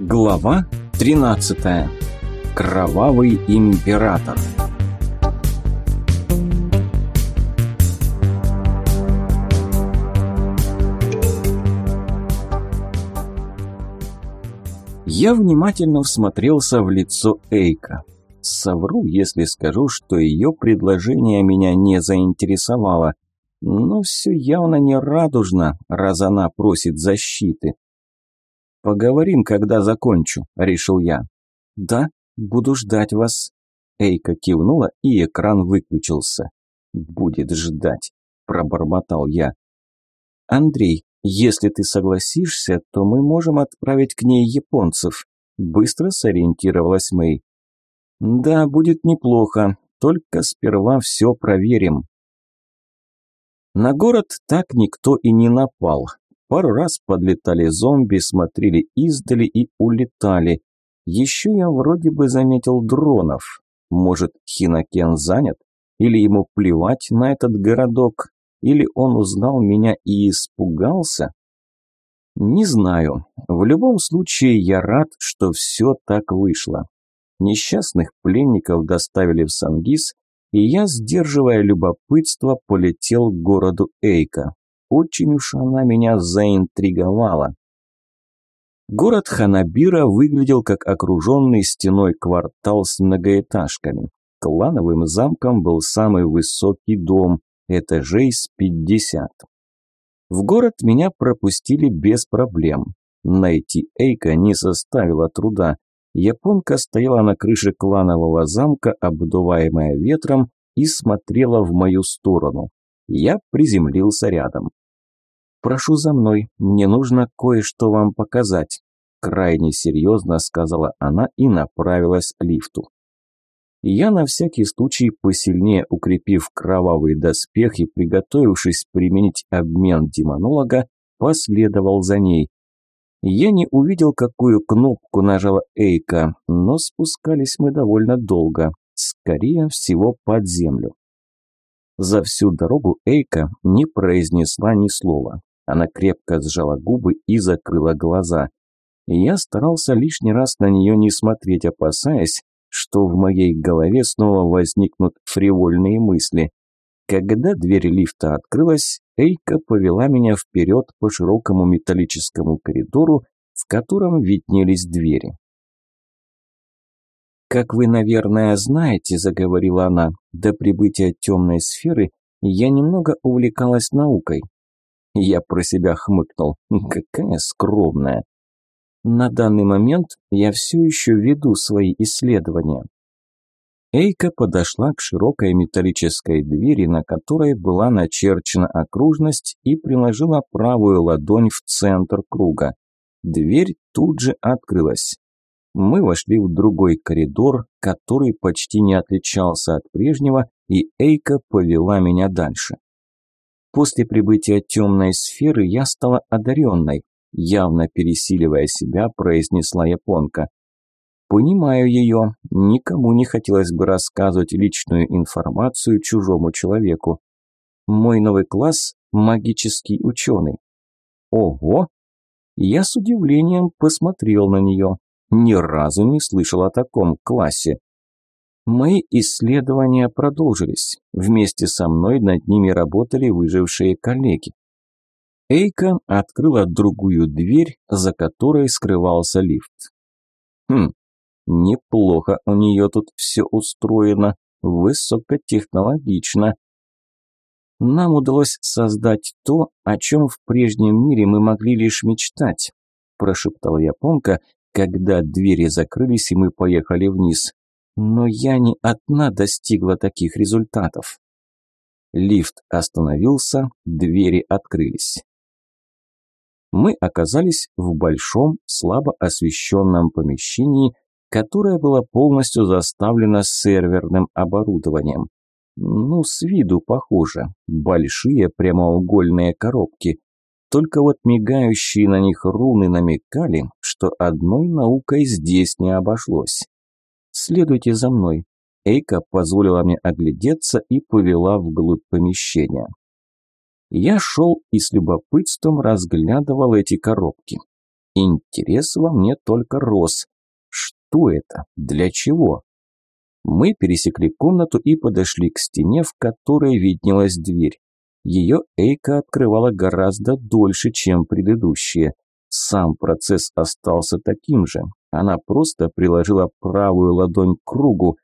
Глава 13. Кровавый император. Я внимательно всмотрелся в лицо Эйка. Совру, если скажу, что ее предложение меня не заинтересовало. Но все явно не радужно, раз она просит защиты. «Поговорим, когда закончу», – решил я. «Да, буду ждать вас». Эйка кивнула, и экран выключился. «Будет ждать», – пробормотал я. «Андрей, если ты согласишься, то мы можем отправить к ней японцев», – быстро сориентировалась Мэй. «Да, будет неплохо, только сперва все проверим». На город так никто и не напал. Пару раз подлетали зомби, смотрели издали и улетали. Еще я вроде бы заметил дронов. Может, Хинокен занят? Или ему плевать на этот городок? Или он узнал меня и испугался? Не знаю. В любом случае, я рад, что все так вышло. Несчастных пленников доставили в Сангис, и я, сдерживая любопытство, полетел к городу Эйка. Очень уж она меня заинтриговала. Город Ханабира выглядел как окруженный стеной квартал с многоэтажками. Клановым замком был самый высокий дом, этажей с пятьдесят. В город меня пропустили без проблем. Найти Эйка не составило труда. Японка стояла на крыше кланового замка, обдуваемая ветром, и смотрела в мою сторону. Я приземлился рядом. «Прошу за мной, мне нужно кое-что вам показать», крайне серьезно сказала она и направилась к лифту. Я на всякий случай, посильнее укрепив кровавый доспех и приготовившись применить обмен демонолога, последовал за ней. Я не увидел, какую кнопку нажала Эйка, но спускались мы довольно долго, скорее всего под землю. За всю дорогу Эйка не произнесла ни слова. Она крепко сжала губы и закрыла глаза. Я старался лишний раз на нее не смотреть, опасаясь, что в моей голове снова возникнут фривольные мысли. Когда дверь лифта открылась, Эйка повела меня вперед по широкому металлическому коридору, в котором виднелись двери. «Как вы, наверное, знаете», – заговорила она, – «до прибытия темной сферы я немного увлекалась наукой». Я про себя хмыкнул. Какая скромная. На данный момент я все еще веду свои исследования. Эйка подошла к широкой металлической двери, на которой была начерчена окружность, и приложила правую ладонь в центр круга. Дверь тут же открылась. Мы вошли в другой коридор, который почти не отличался от прежнего, и Эйка повела меня дальше. После прибытия темной сферы я стала одаренной, явно пересиливая себя, произнесла японка. Понимаю ее, никому не хотелось бы рассказывать личную информацию чужому человеку. Мой новый класс – магический ученый. Ого! Я с удивлением посмотрел на нее ни разу не слышал о таком классе. Мои исследования продолжились. Вместе со мной над ними работали выжившие коллеги. Эйка открыла другую дверь, за которой скрывался лифт. Хм, неплохо у нее тут все устроено, высокотехнологично. Нам удалось создать то, о чем в прежнем мире мы могли лишь мечтать, прошептала японка, когда двери закрылись и мы поехали вниз. Но я не одна достигла таких результатов. Лифт остановился, двери открылись. Мы оказались в большом, слабо освещенном помещении, которое было полностью заставлено серверным оборудованием. Ну, с виду похоже. Большие прямоугольные коробки. Только вот мигающие на них руны намекали, что одной наукой здесь не обошлось. «Следуйте за мной». Эйка позволила мне оглядеться и повела вглубь помещения. Я шел и с любопытством разглядывал эти коробки. Интерес во мне только рос. Что это? Для чего? Мы пересекли комнату и подошли к стене, в которой виднелась дверь. Ее Эйка открывала гораздо дольше, чем предыдущие. Сам процесс остался таким же. Она просто приложила правую ладонь к кругу,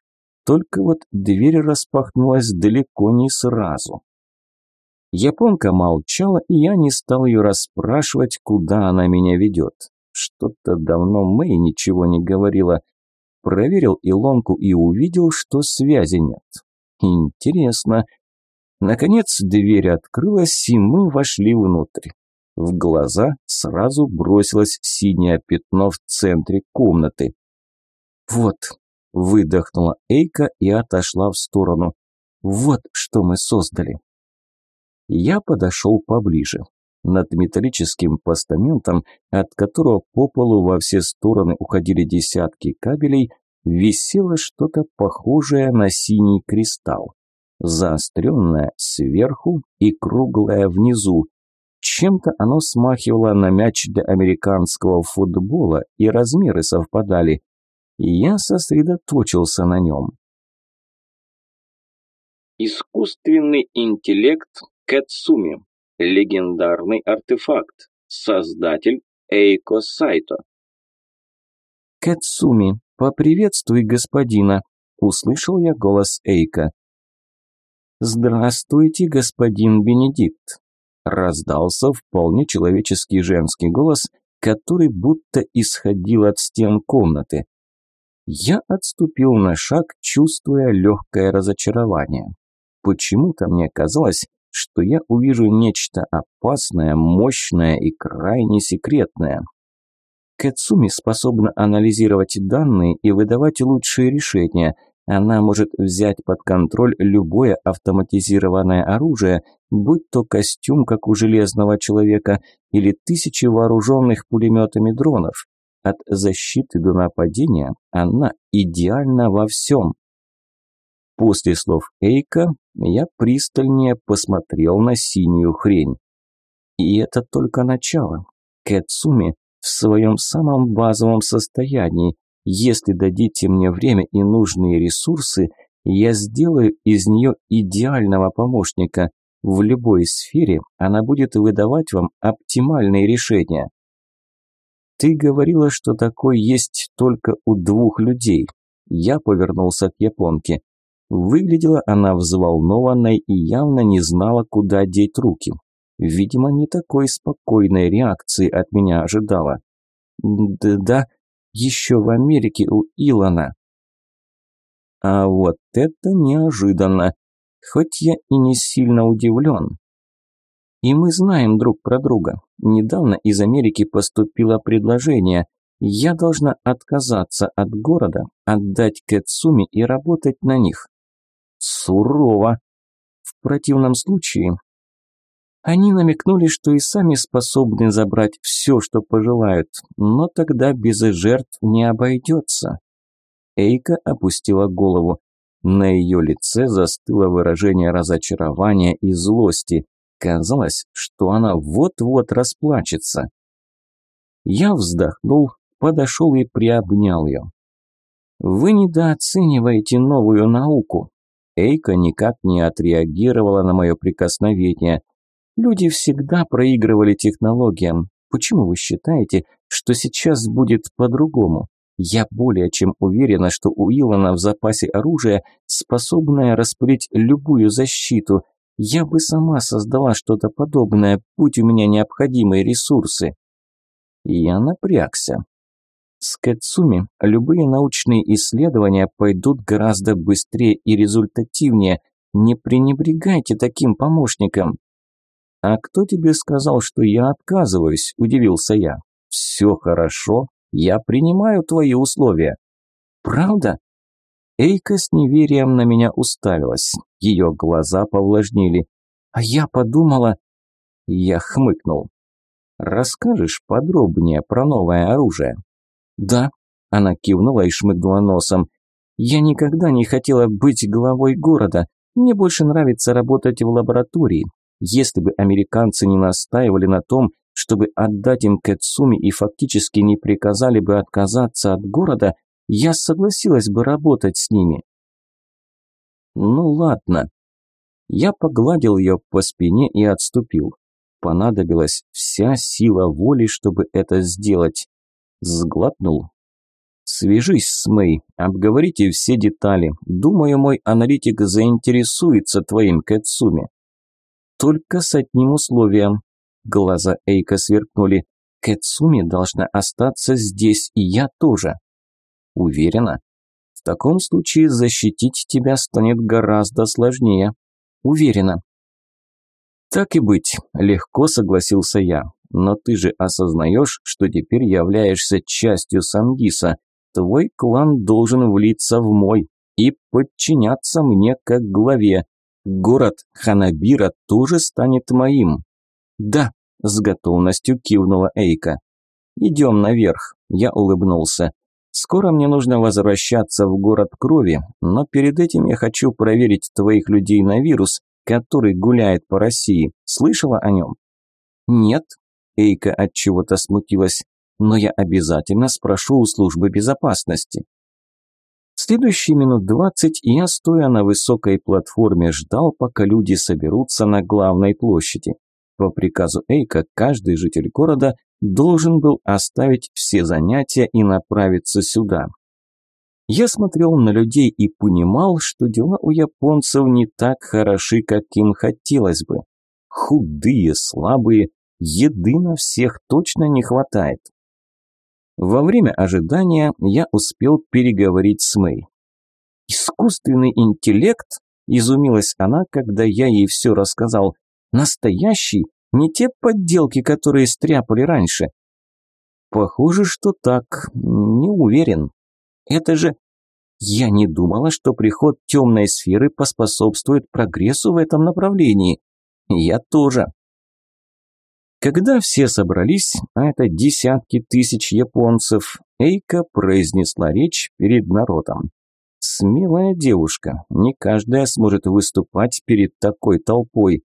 только вот дверь распахнулась далеко не сразу. Японка молчала, и я не стал ее расспрашивать, куда она меня ведет. Что-то давно Мэй ничего не говорила. Проверил илонку и увидел, что связи нет. Интересно. Наконец дверь открылась, и мы вошли внутрь. В глаза сразу бросилось синее пятно в центре комнаты. «Вот», – выдохнула Эйка и отошла в сторону. «Вот что мы создали». Я подошел поближе. Над металлическим постаментом, от которого по полу во все стороны уходили десятки кабелей, висело что-то похожее на синий кристалл. Заостренное сверху и круглое внизу. Чем-то оно смахивало на мяч для американского футбола, и размеры совпадали. Я сосредоточился на нем. Искусственный интеллект Кэцуми. Легендарный артефакт. Создатель Эйко Сайто. «Кэцуми, поприветствуй господина!» – услышал я голос Эйка. «Здравствуйте, господин Бенедикт!» – раздался вполне человеческий женский голос, который будто исходил от стен комнаты. Я отступил на шаг, чувствуя легкое разочарование. Почему-то мне казалось, что я увижу нечто опасное, мощное и крайне секретное. Кэцуми способна анализировать данные и выдавать лучшие решения. Она может взять под контроль любое автоматизированное оружие, будь то костюм, как у железного человека, или тысячи вооруженных пулеметами дронов. От защиты до нападения она идеальна во всем. После слов Эйка я пристальнее посмотрел на синюю хрень. И это только начало. Кэцуми в своем самом базовом состоянии. Если дадите мне время и нужные ресурсы, я сделаю из нее идеального помощника. В любой сфере она будет выдавать вам оптимальные решения. Ты говорила, что такое есть только у двух людей. Я повернулся к японке. Выглядела она взволнованной и явно не знала, куда деть руки. Видимо, не такой спокойной реакции от меня ожидала. Да-да, еще в Америке у Илона. А вот это неожиданно, хоть я и не сильно удивлен. И мы знаем друг про друга. Недавно из Америки поступило предложение. Я должна отказаться от города, отдать Кэцуми и работать на них. Сурово. В противном случае... Они намекнули, что и сами способны забрать все, что пожелают, но тогда без жертв не обойдется. Эйка опустила голову. На ее лице застыло выражение разочарования и злости. Казалось, что она вот-вот расплачется. Я вздохнул, подошел и приобнял ее. «Вы недооцениваете новую науку», Эйка никак не отреагировала на мое прикосновение. Люди всегда проигрывали технологиям. Почему вы считаете, что сейчас будет по-другому? Я более чем уверена, что у Илона в запасе оружие, способное распылить любую защиту. Я бы сама создала что-то подобное, будь у меня необходимые ресурсы. Я напрягся. С Кэцуми любые научные исследования пойдут гораздо быстрее и результативнее. Не пренебрегайте таким помощником. А кто тебе сказал, что я отказываюсь? Удивился я. Все хорошо, я принимаю твои условия. Правда? Эйка с неверием на меня уставилась. Ее глаза повлажнили. А я подумала... Я хмыкнул. Расскажешь подробнее про новое оружие? «Да», – она кивнула и шмыгнула носом. «Я никогда не хотела быть главой города. Мне больше нравится работать в лаборатории. Если бы американцы не настаивали на том, чтобы отдать им Кэцуми и фактически не приказали бы отказаться от города, я согласилась бы работать с ними. Ну ладно. Я погладил ее по спине и отступил. Понадобилась вся сила воли, чтобы это сделать. Сглотнул. Свяжись с Мэй, обговорите все детали. Думаю, мой аналитик заинтересуется твоим Кэцуми. Только с одним условием. Глаза Эйка сверкнули. Кэцуми должна остаться здесь, и я тоже. Уверена? В таком случае защитить тебя станет гораздо сложнее. Уверена. Так и быть, легко согласился я. Но ты же осознаешь, что теперь являешься частью Сангиса. Твой клан должен влиться в мой и подчиняться мне как главе. Город Ханабира тоже станет моим. Да, с готовностью кивнула Эйка. Идем наверх. Я улыбнулся. Скоро мне нужно возвращаться в город крови, но перед этим я хочу проверить твоих людей на вирус, который гуляет по России. Слышала о нем? Нет. Эйка от чего-то смутилась. Но я обязательно спрошу у службы безопасности. Следующие минут двадцать я, стоя на высокой платформе, ждал, пока люди соберутся на главной площади. По приказу Эйка каждый житель города должен был оставить все занятия и направиться сюда. Я смотрел на людей и понимал, что дела у японцев не так хороши, как им хотелось бы. Худые, слабые, еды на всех точно не хватает. Во время ожидания я успел переговорить с Мэй. «Искусственный интеллект?» – изумилась она, когда я ей все рассказал. «Настоящий? Не те подделки, которые стряпали раньше. Похоже, что так. Не уверен. Это же... Я не думала, что приход темной сферы поспособствует прогрессу в этом направлении. Я тоже. Когда все собрались, а это десятки тысяч японцев, Эйка произнесла речь перед народом. Смелая девушка, не каждая сможет выступать перед такой толпой.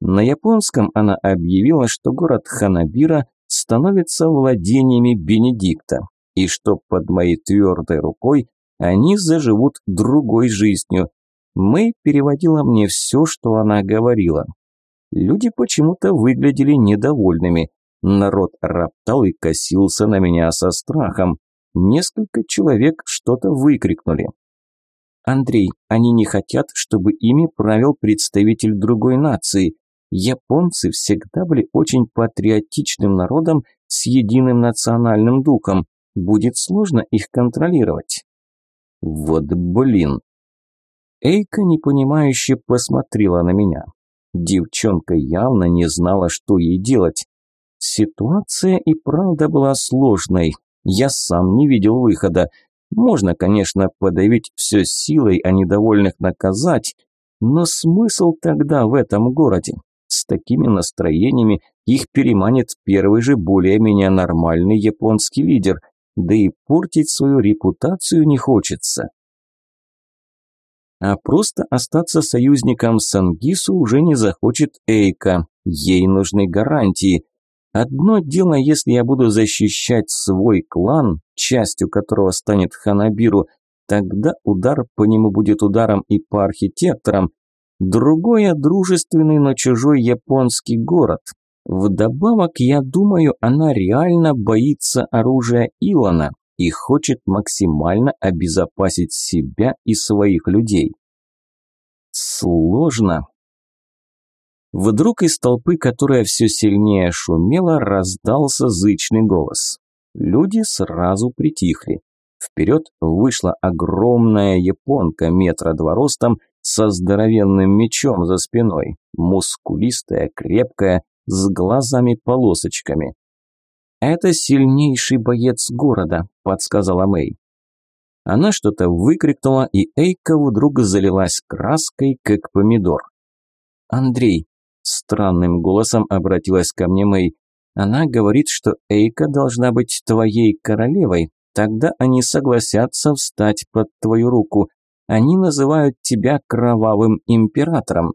На японском она объявила, что город Ханабира становится владениями Бенедикта, и что под моей твердой рукой они заживут другой жизнью. Мэй переводила мне все, что она говорила. Люди почему-то выглядели недовольными. Народ роптал и косился на меня со страхом. Несколько человек что-то выкрикнули. «Андрей, они не хотят, чтобы ими правил представитель другой нации. Японцы всегда были очень патриотичным народом с единым национальным духом. Будет сложно их контролировать. Вот блин. Эйка непонимающе посмотрела на меня. Девчонка явно не знала, что ей делать. Ситуация и правда была сложной. Я сам не видел выхода. Можно, конечно, подавить все силой, а недовольных наказать, но смысл тогда в этом городе? С такими настроениями их переманит первый же более-менее нормальный японский лидер, да и портить свою репутацию не хочется. А просто остаться союзником Сангису уже не захочет Эйка, ей нужны гарантии. Одно дело, если я буду защищать свой клан, частью которого станет Ханабиру, тогда удар по нему будет ударом и по архитекторам, Другое – дружественный, но чужой японский город. Вдобавок, я думаю, она реально боится оружия Илона и хочет максимально обезопасить себя и своих людей. Сложно. Вдруг из толпы, которая все сильнее шумела, раздался зычный голос. Люди сразу притихли. Вперед вышла огромная японка метра два ростом со здоровенным мечом за спиной, мускулистая, крепкая, с глазами-полосочками. «Это сильнейший боец города», – подсказала Мэй. Она что-то выкрикнула, и Эйка вдруг залилась краской, как помидор. «Андрей», – странным голосом обратилась ко мне Мэй, она говорит, что Эйка должна быть твоей королевой, тогда они согласятся встать под твою руку. Они называют тебя кровавым императором.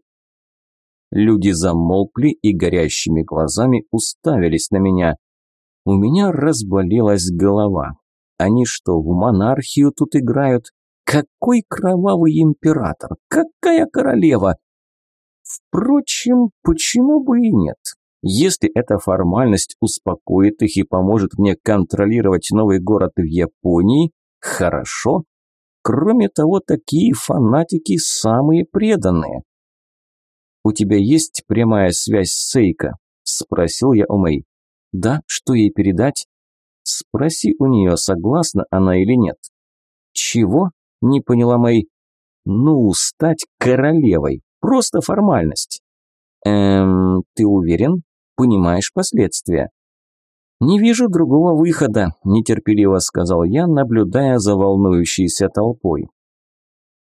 Люди замолкли и горящими глазами уставились на меня. У меня разболелась голова. Они что, в монархию тут играют? Какой кровавый император? Какая королева? Впрочем, почему бы и нет? Если эта формальность успокоит их и поможет мне контролировать новый город в Японии, хорошо. Кроме того, такие фанатики самые преданные. «У тебя есть прямая связь с Сейко?» – спросил я у Мэй. «Да, что ей передать?» «Спроси у нее, согласна она или нет». «Чего?» – не поняла Мэй. «Ну, стать королевой. Просто формальность». «Эм, ты уверен? Понимаешь последствия?» «Не вижу другого выхода», – нетерпеливо сказал я, наблюдая за волнующейся толпой.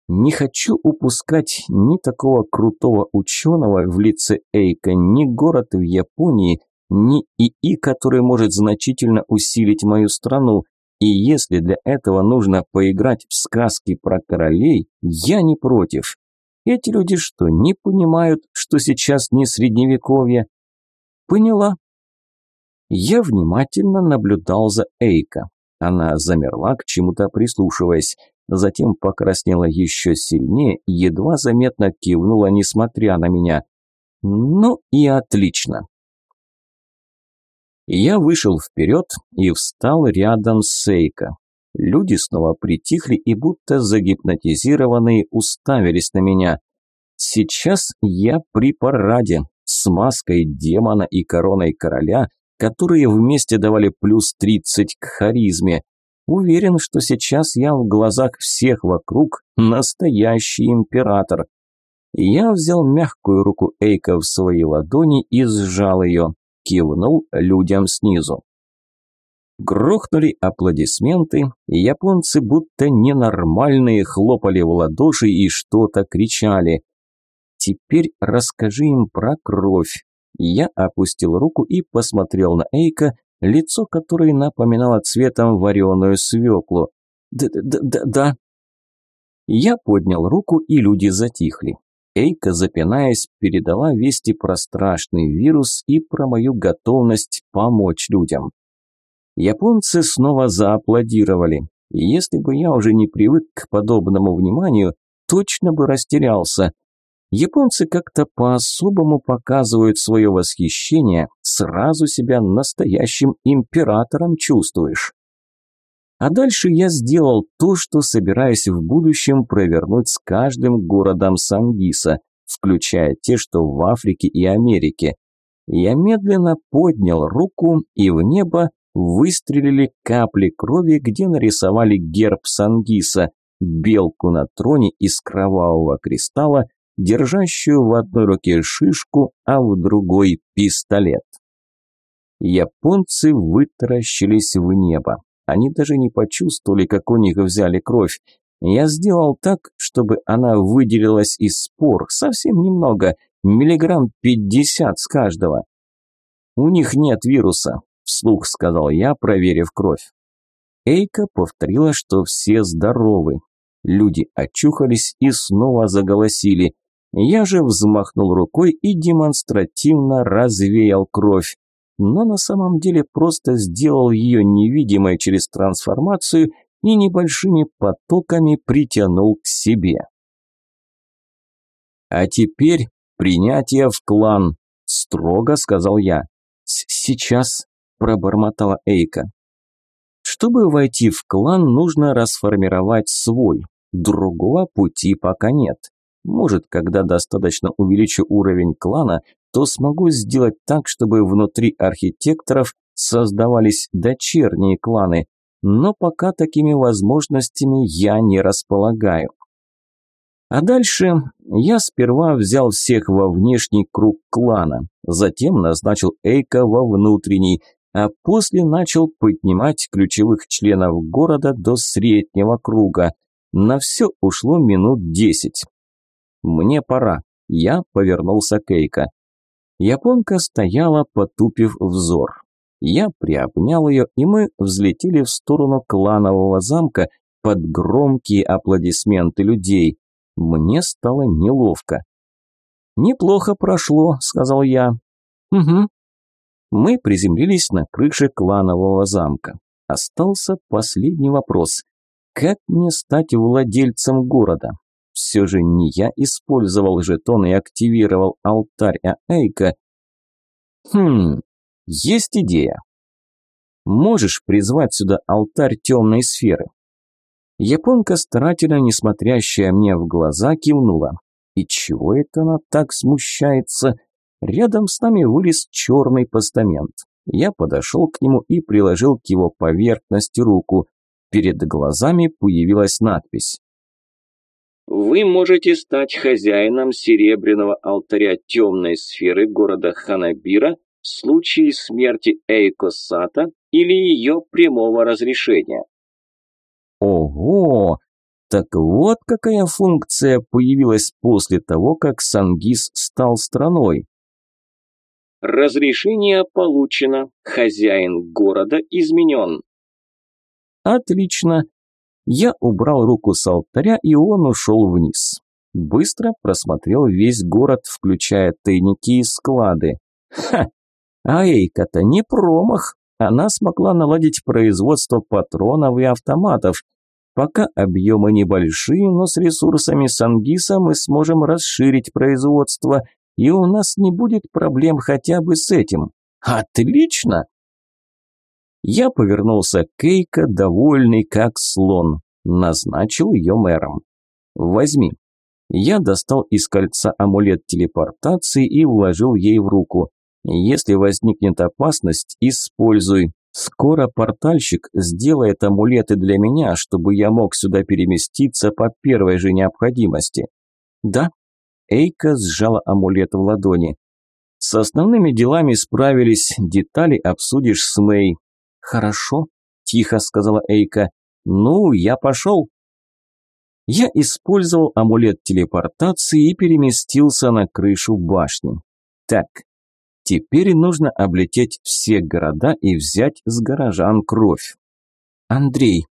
Не хочу упускать ни такого крутого ученого в лице Эйка, ни город в Японии, ни ИИ, который может значительно усилить мою страну. И если для этого нужно поиграть в сказки про королей, я не против. Эти люди что, не понимают, что сейчас не средневековье? Поняла. Я внимательно наблюдал за Эйка. Она замерла, к чему-то прислушиваясь затем покраснела еще сильнее и едва заметно кивнула, несмотря на меня. Ну и отлично. Я вышел вперед и встал рядом с Сейко. Люди снова притихли и будто загипнотизированные уставились на меня. Сейчас я при параде, с маской демона и короной короля, которые вместе давали плюс 30 к харизме. Уверен, что сейчас я в глазах всех вокруг настоящий император. Я взял мягкую руку Эйка в свои ладони и сжал ее, кивнул людям снизу. Грохнули аплодисменты, и японцы будто ненормальные хлопали в ладоши и что-то кричали. «Теперь расскажи им про кровь». Я опустил руку и посмотрел на Эйка, лицо которой напоминало цветом вареную свеклу. «Да-да-да-да». Я поднял руку, и люди затихли. Эйка, запинаясь, передала вести про страшный вирус и про мою готовность помочь людям. Японцы снова зааплодировали. Если бы я уже не привык к подобному вниманию, точно бы растерялся – Японцы как-то по-особому показывают свое восхищение, сразу себя настоящим императором чувствуешь. А дальше я сделал то, что собираюсь в будущем провернуть с каждым городом Сангиса, включая те, что в Африке и Америке. Я медленно поднял руку, и в небо выстрелили капли крови, где нарисовали герб Сангиса, белку на троне из кровавого кристалла держащую в одной руке шишку, а в другой пистолет. Японцы вытаращились в небо. Они даже не почувствовали, как у них взяли кровь. Я сделал так, чтобы она выделилась из спор, совсем немного, миллиграмм пятьдесят с каждого. «У них нет вируса», – вслух сказал я, проверив кровь. Эйка повторила, что все здоровы. Люди очухались и снова заголосили. Я же взмахнул рукой и демонстративно развеял кровь, но на самом деле просто сделал ее невидимой через трансформацию и небольшими потоками притянул к себе. «А теперь принятие в клан», – строго сказал я. «Сейчас», – пробормотала Эйка. «Чтобы войти в клан, нужно расформировать свой. Другого пути пока нет. Может, когда достаточно увеличу уровень клана, то смогу сделать так, чтобы внутри архитекторов создавались дочерние кланы, но пока такими возможностями я не располагаю. А дальше я сперва взял всех во внешний круг клана, затем назначил Эйка во внутренний, а после начал поднимать ключевых членов города до среднего круга. На все ушло минут десять. «Мне пора». Я повернулся к Эйка. Японка стояла, потупив взор. Я приобнял ее, и мы взлетели в сторону кланового замка под громкие аплодисменты людей. Мне стало неловко. «Неплохо прошло», – сказал я. «Угу». Мы приземлились на крыше кланового замка. Остался последний вопрос. Как мне стать владельцем города? Все же не я использовал жетон и активировал алтарь Аэйка. Хм, есть идея. Можешь призвать сюда алтарь темной сферы? Японка, старательно не смотрящая мне в глаза, кивнула. И чего это она так смущается? Рядом с нами вылез черный постамент. Я подошел к нему и приложил к его поверхности руку. Перед глазами появилась надпись. Вы можете стать хозяином серебряного алтаря темной сферы города Ханабира в случае смерти Эйко Сата или ее прямого разрешения. Ого! Так вот какая функция появилась после того, как Сангис стал страной. Разрешение получено. Хозяин города изменен. Отлично. Я убрал руку с алтаря, и он ушел вниз. Быстро просмотрел весь город, включая тайники и склады. Ха! А Эйка-то не промах. Она смогла наладить производство патронов и автоматов. Пока объемы небольшие, но с ресурсами Сангиса мы сможем расширить производство, и у нас не будет проблем хотя бы с этим. Отлично! Я повернулся к Кейка, довольный как слон. Назначил ее мэром. Возьми. Я достал из кольца амулет телепортации и вложил ей в руку. Если возникнет опасность, используй. Скоро портальщик сделает амулеты для меня, чтобы я мог сюда переместиться по первой же необходимости. Да. Эйка сжала амулет в ладони. С основными делами справились, детали обсудишь с Мэй. Хорошо, тихо сказала Эйка. Ну, я пошел. Я использовал амулет телепортации и переместился на крышу башни. Так, Теперь нужно облететь все города и взять с горожан кровь. Андрей,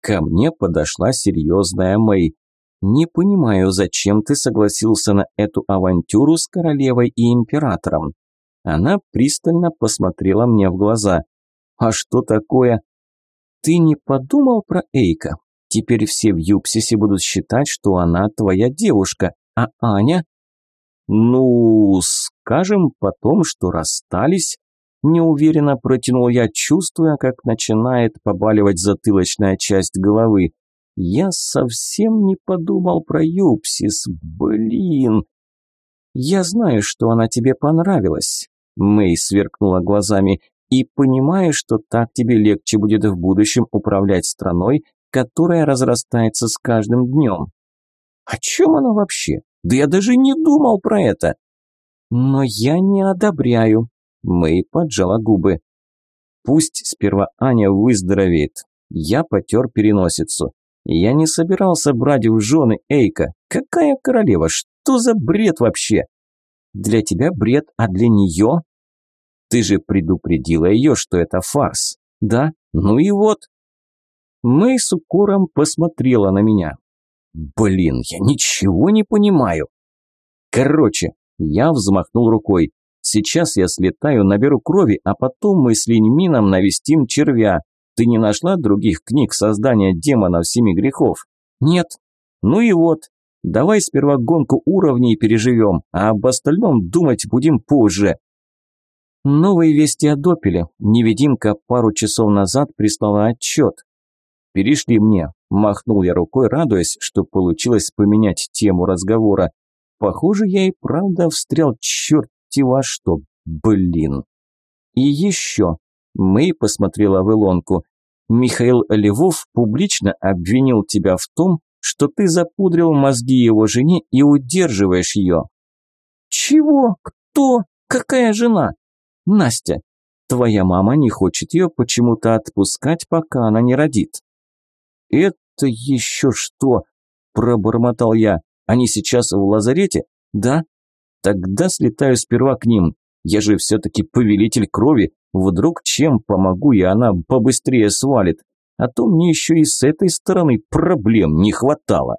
ко мне подошла серьезная Мэй. Не понимаю, зачем ты согласился на эту авантюру с королевой и императором. Она пристально посмотрела мне в глаза. А что такое? Ты не подумал про Эйка? Теперь все в Юпсисе будут считать, что она твоя девушка, а Аня? Ну, скажем потом, что расстались. Неуверенно протянул я, чувствуя, как начинает побаливать затылочная часть головы. Я совсем не подумал про Юпсис, блин. Я знаю, что она тебе понравилась. Мэй сверкнула глазами. И понимаю, что так тебе легче будет в будущем управлять страной, которая разрастается с каждым днем. О чем она вообще? Да я даже не думал про это. Но я не одобряю. Мэй поджала губы. Пусть сперва Аня выздоровеет. Я потер переносицу. Я не собирался брать в жены Эйка. Какая королева? Что за бред вообще? Для тебя бред, а для нее? Ты же предупредила ее, что это фарс. Да? Ну и вот. Мэй с укором посмотрела на меня. Блин, я ничего не понимаю. Короче, я взмахнул рукой. Сейчас я слетаю, наберу крови, а потом мы с Линьмином навестим червя. Ты не нашла других книг создания демонов семи грехов? Нет. Ну и вот. Давай сперва гонку уровней переживем, а об остальном думать будем позже. Новые вести о Допеле. Невидимка пару часов назад прислала отчет. Перешли мне. Махнул я рукой, радуясь, что получилось поменять тему разговора. Похоже, я и правда встрял черти во что, блин. И еще. Мэй посмотрела в Илонку. Михаил Левов публично обвинил тебя в том, что ты запудрил мозги его жене и удерживаешь ее. Чего? Кто? Какая жена? Настя. Твоя мама не хочет ее почему-то отпускать, пока она не родит. «Это еще что?» – пробормотал я. «Они сейчас в лазарете?» «Да?» «Тогда слетаю сперва к ним. Я же все-таки повелитель крови. Вдруг чем помогу, и она побыстрее свалит. А то мне еще и с этой стороны проблем не хватало».